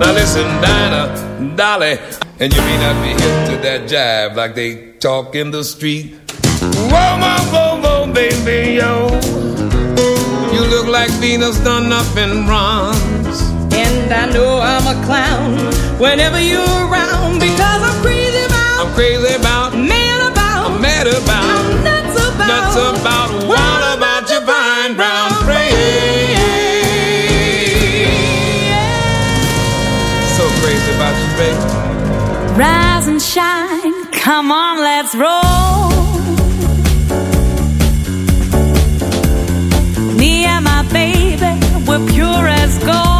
Now listen, Dinah, Dolly, and you may not be hip to that jive like they talk in the street. Whoa, whoa, whoa, whoa, baby, yo. You look like Venus done up in bronze. And I know I'm a clown whenever you're around because I'm crazy about. I'm crazy about. Mad about. I'm mad about. I'm nuts about. Nuts about. Rise and shine. Come on, let's roll. Me and my baby, we're pure as gold.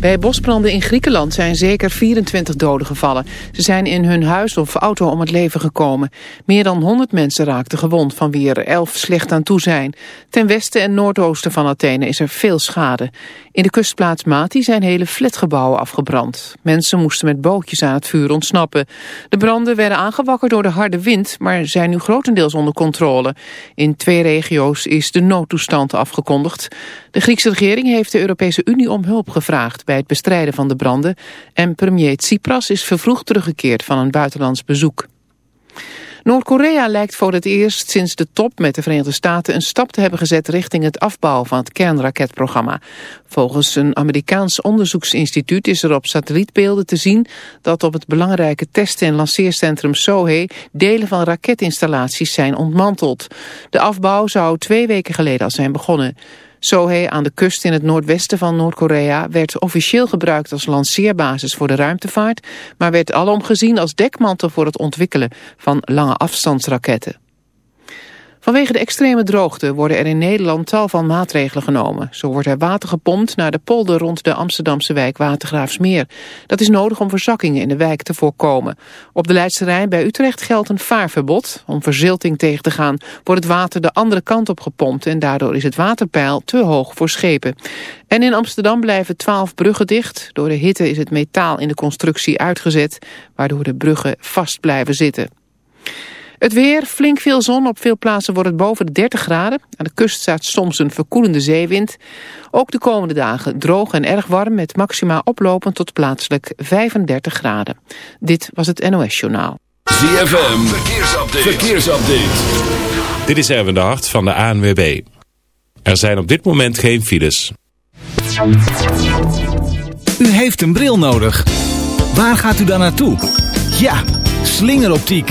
Bij bosbranden in Griekenland zijn zeker 24 doden gevallen. Ze zijn in hun huis of auto om het leven gekomen. Meer dan 100 mensen raakten gewond, van wie er 11 slecht aan toe zijn. Ten westen en noordoosten van Athene is er veel schade. In de kustplaats Mati zijn hele flatgebouwen afgebrand. Mensen moesten met bootjes aan het vuur ontsnappen. De branden werden aangewakkerd door de harde wind, maar zijn nu grotendeels onder controle. In twee regio's is de noodtoestand afgekondigd. De Griekse regering heeft de Europese Unie om hulp gevraagd bij het bestrijden van de branden. En premier Tsipras is vervroegd teruggekeerd van een buitenlands bezoek. Noord-Korea lijkt voor het eerst sinds de top met de Verenigde Staten een stap te hebben gezet richting het afbouwen van het kernraketprogramma. Volgens een Amerikaans onderzoeksinstituut is er op satellietbeelden te zien dat op het belangrijke testen- en lanceercentrum Sohe delen van raketinstallaties zijn ontmanteld. De afbouw zou twee weken geleden al zijn begonnen. Sohe aan de kust in het noordwesten van Noord-Korea werd officieel gebruikt als lanceerbasis voor de ruimtevaart, maar werd alom gezien als dekmantel voor het ontwikkelen van lange afstandsraketten. Vanwege de extreme droogte worden er in Nederland tal van maatregelen genomen. Zo wordt er water gepompt naar de polder rond de Amsterdamse wijk Watergraafsmeer. Dat is nodig om verzakkingen in de wijk te voorkomen. Op de Leidse Rijn bij Utrecht geldt een vaarverbod. Om verzilting tegen te gaan wordt het water de andere kant op gepompt... en daardoor is het waterpeil te hoog voor schepen. En in Amsterdam blijven twaalf bruggen dicht. Door de hitte is het metaal in de constructie uitgezet... waardoor de bruggen vast blijven zitten. Het weer, flink veel zon. Op veel plaatsen wordt het boven de 30 graden. Aan de kust staat soms een verkoelende zeewind. Ook de komende dagen droog en erg warm met maxima oplopend tot plaatselijk 35 graden. Dit was het NOS Journaal. ZFM, verkeersupdate. verkeersupdate. Dit is Erwin de Hart van de ANWB. Er zijn op dit moment geen files. U heeft een bril nodig. Waar gaat u dan naartoe? Ja, slingeroptiek.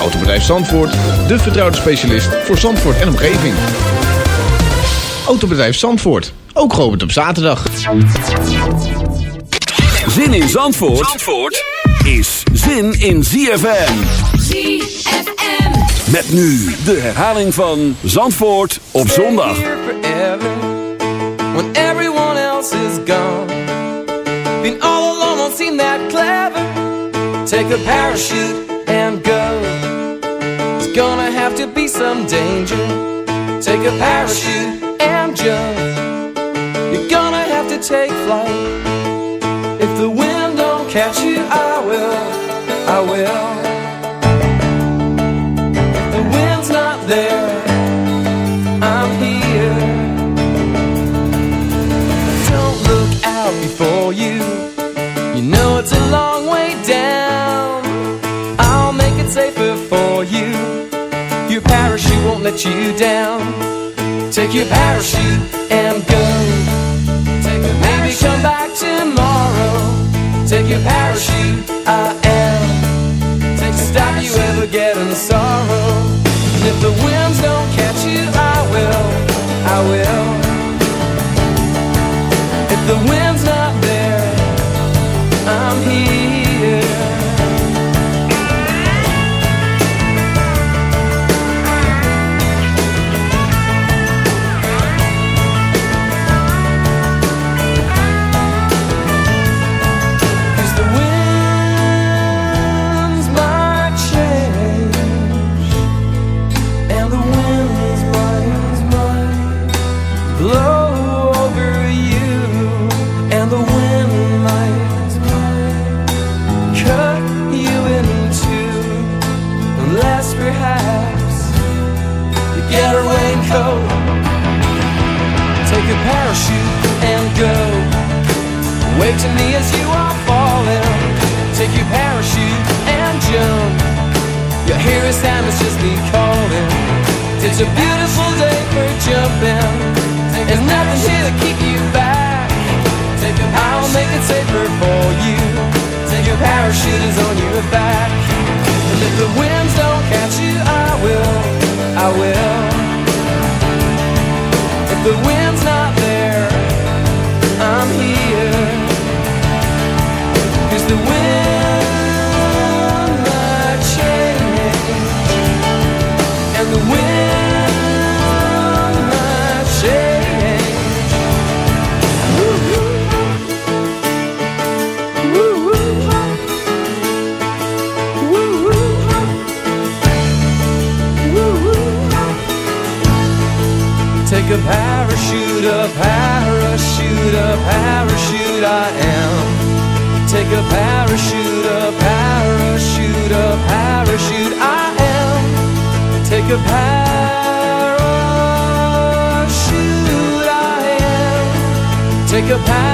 Autobedrijf Zandvoort, de vertrouwde specialist voor Zandvoort en omgeving. Autobedrijf Zandvoort, ook geopend op zaterdag. Zin in Zandvoort, Zandvoort is zin in ZFM. ZFM. Met nu de herhaling van Zandvoort op zondag. when everyone else is gone. All alone won't seem that clever. Take a parachute and go. It's gonna have to be some danger. Take a parachute and jump. You're gonna have to take flight. If the wind don't catch you, I will. I will. Let you down. Take your parachute and go. Take a Maybe come back tomorrow. Take your parachute, I am. Take to stop you ever getting sorrow. And if the winds don't catch you, I will, I will. If the wind's a parachute I am Take a parachute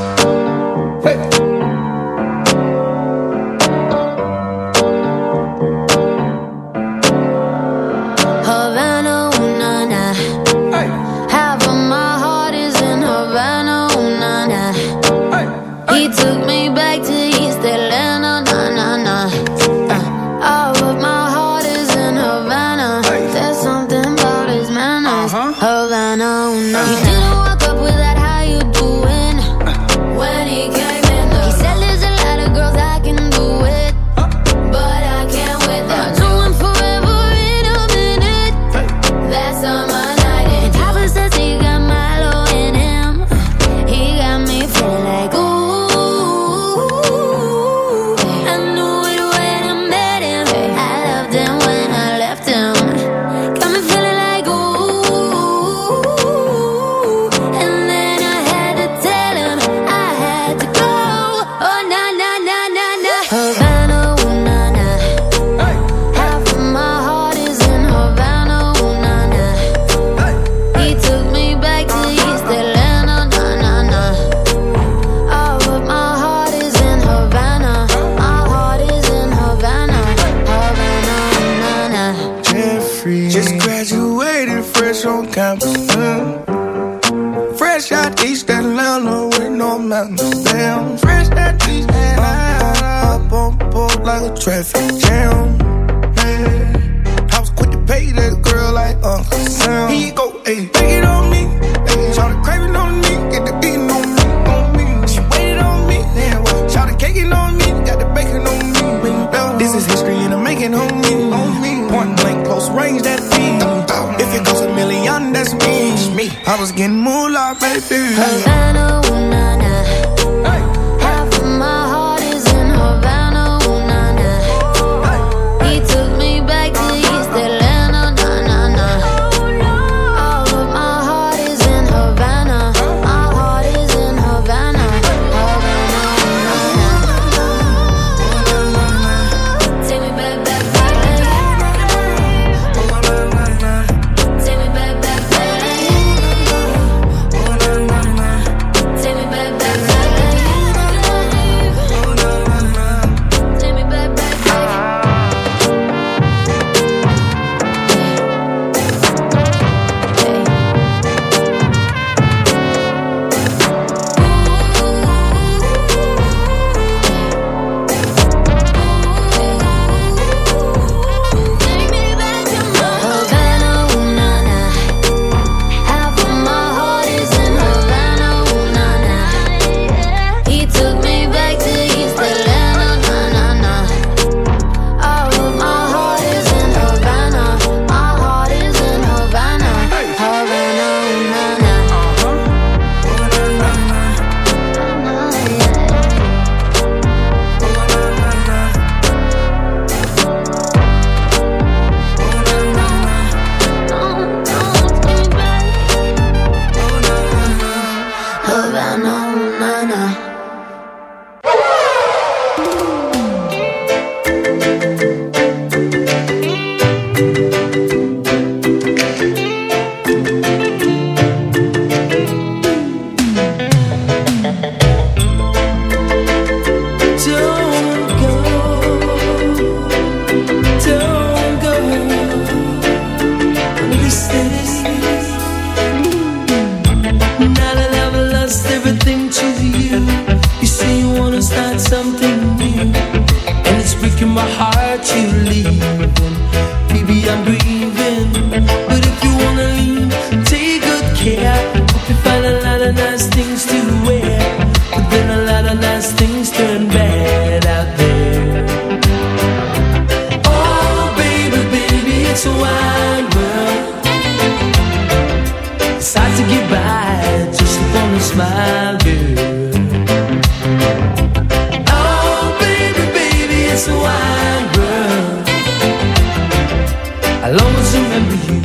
I'll always remember you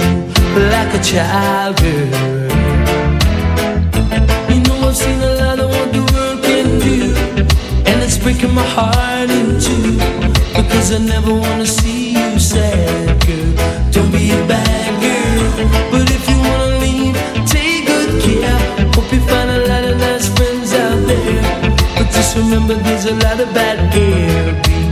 like a child, girl. You know I've seen a lot of what the world can do, and it's breaking my heart in two. Because I never wanna see you sad, girl. Don't be a bad girl, but if you wanna leave, take good care. Hope you find a lot of nice friends out there, but just remember there's a lot of bad girl. Beware.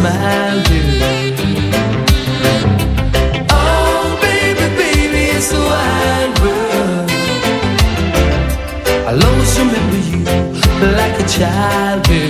smile do Oh baby, baby, it's the wide world. I'll always remember you like a child do.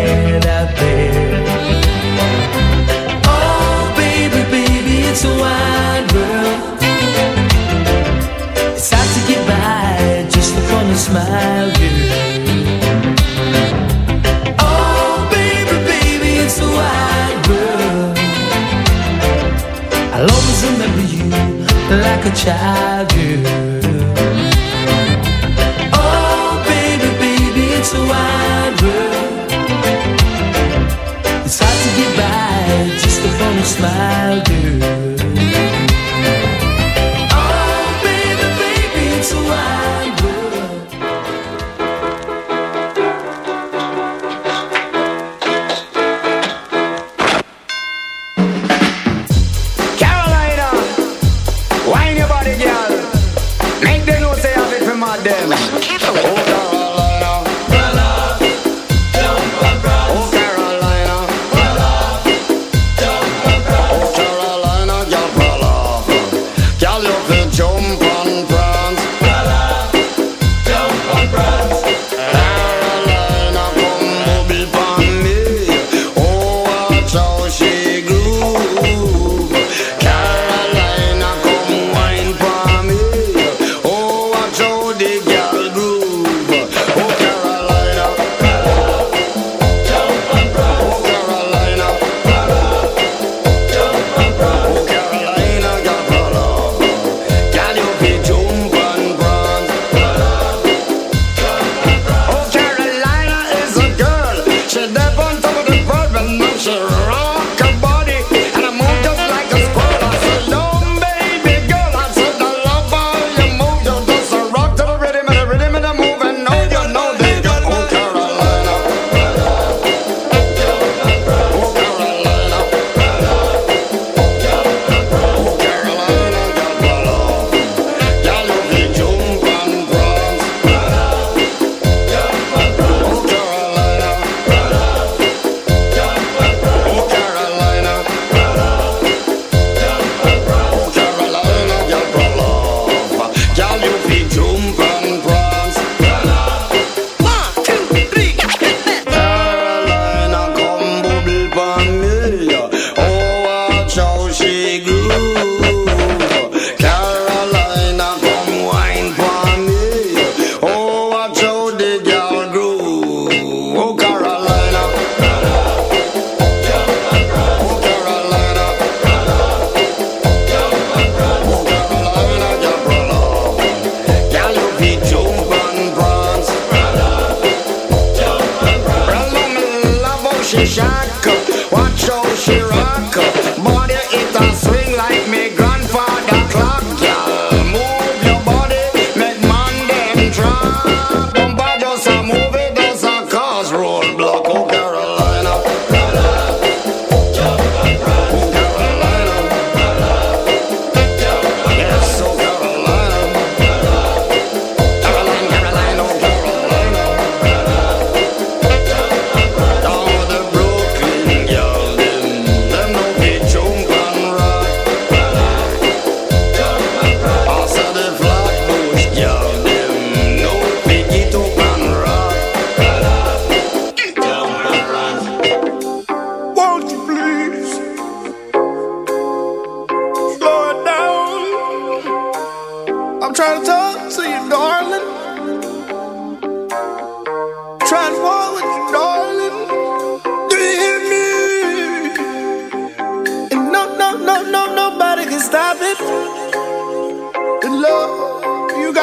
like a child you Oh baby, baby, it's a wild world. It's hard to get by just upon a smile.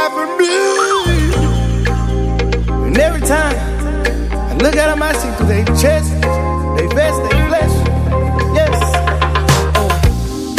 up and. And every time I look at them, I see through their chest, they vest, they flesh.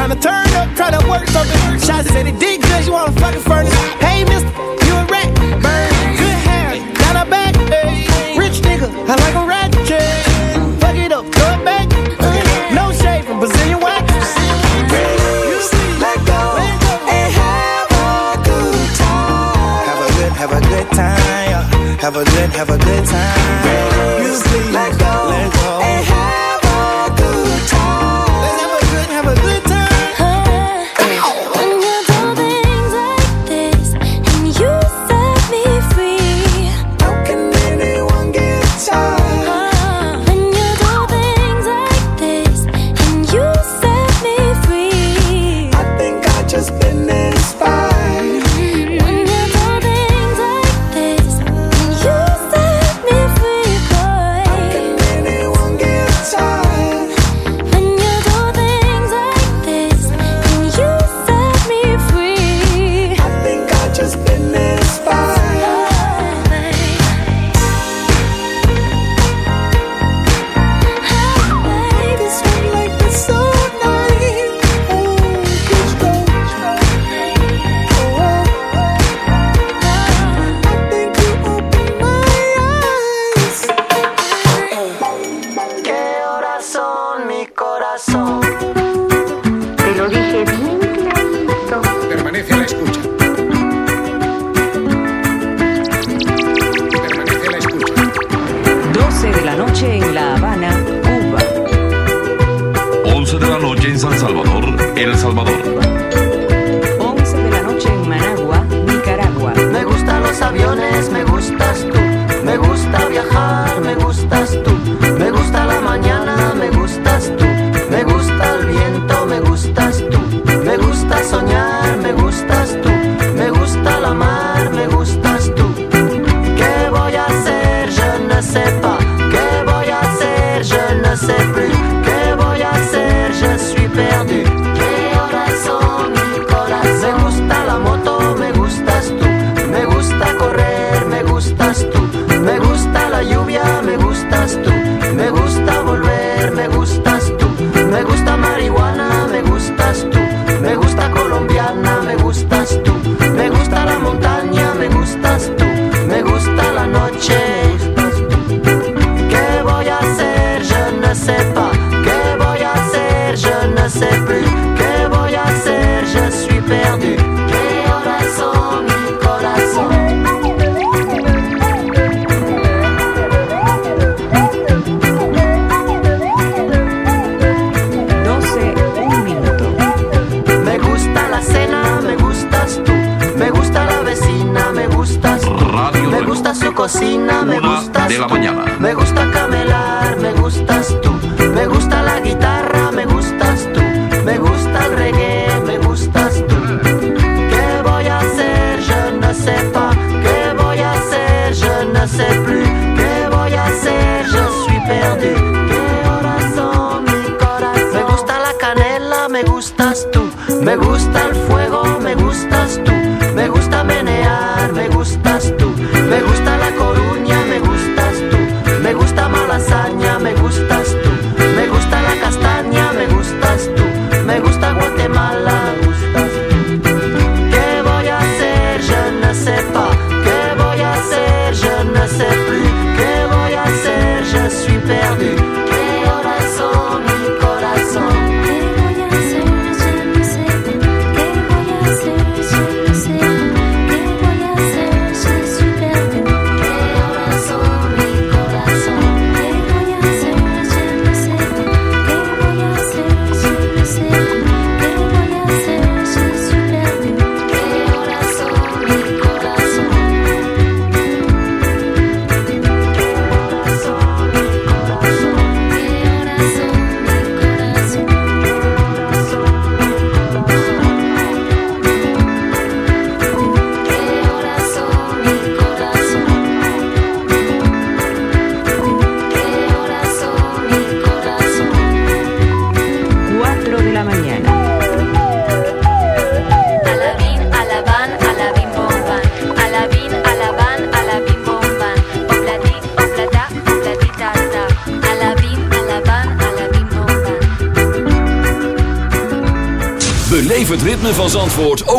Tryna turn up, tryna work something. Shots said he did good, you wanna fucking furnace. Hey, mister.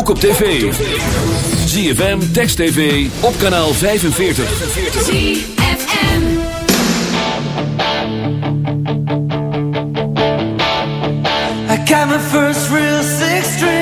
ook op tv. ZFM, Text TV, op kanaal 45. ZFM I got my first real six string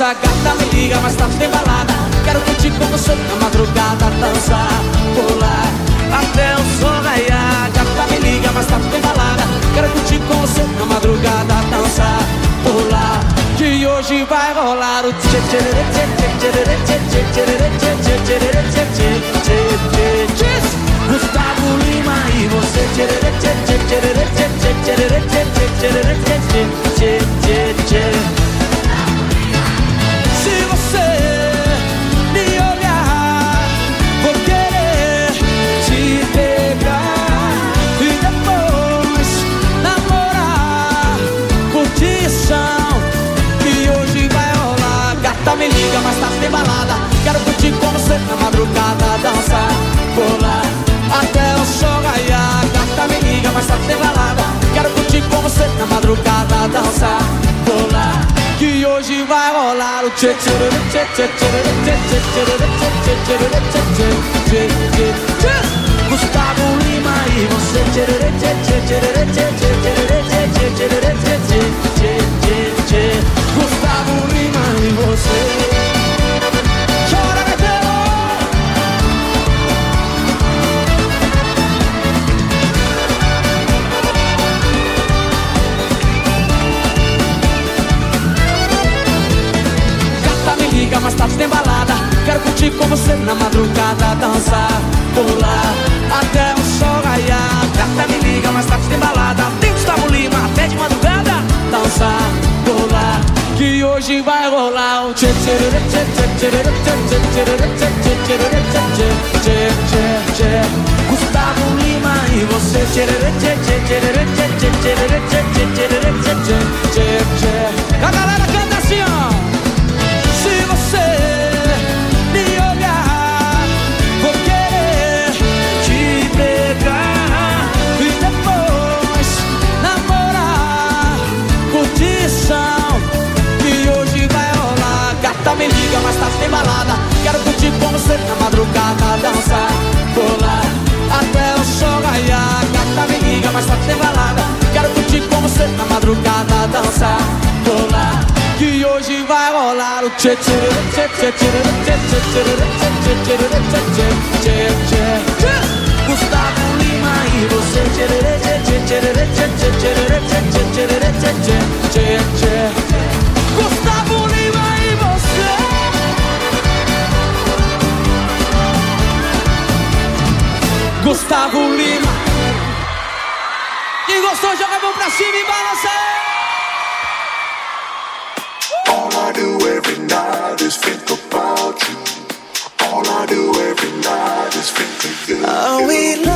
guess da da da da da think about you. All I do every night is think you. Are we?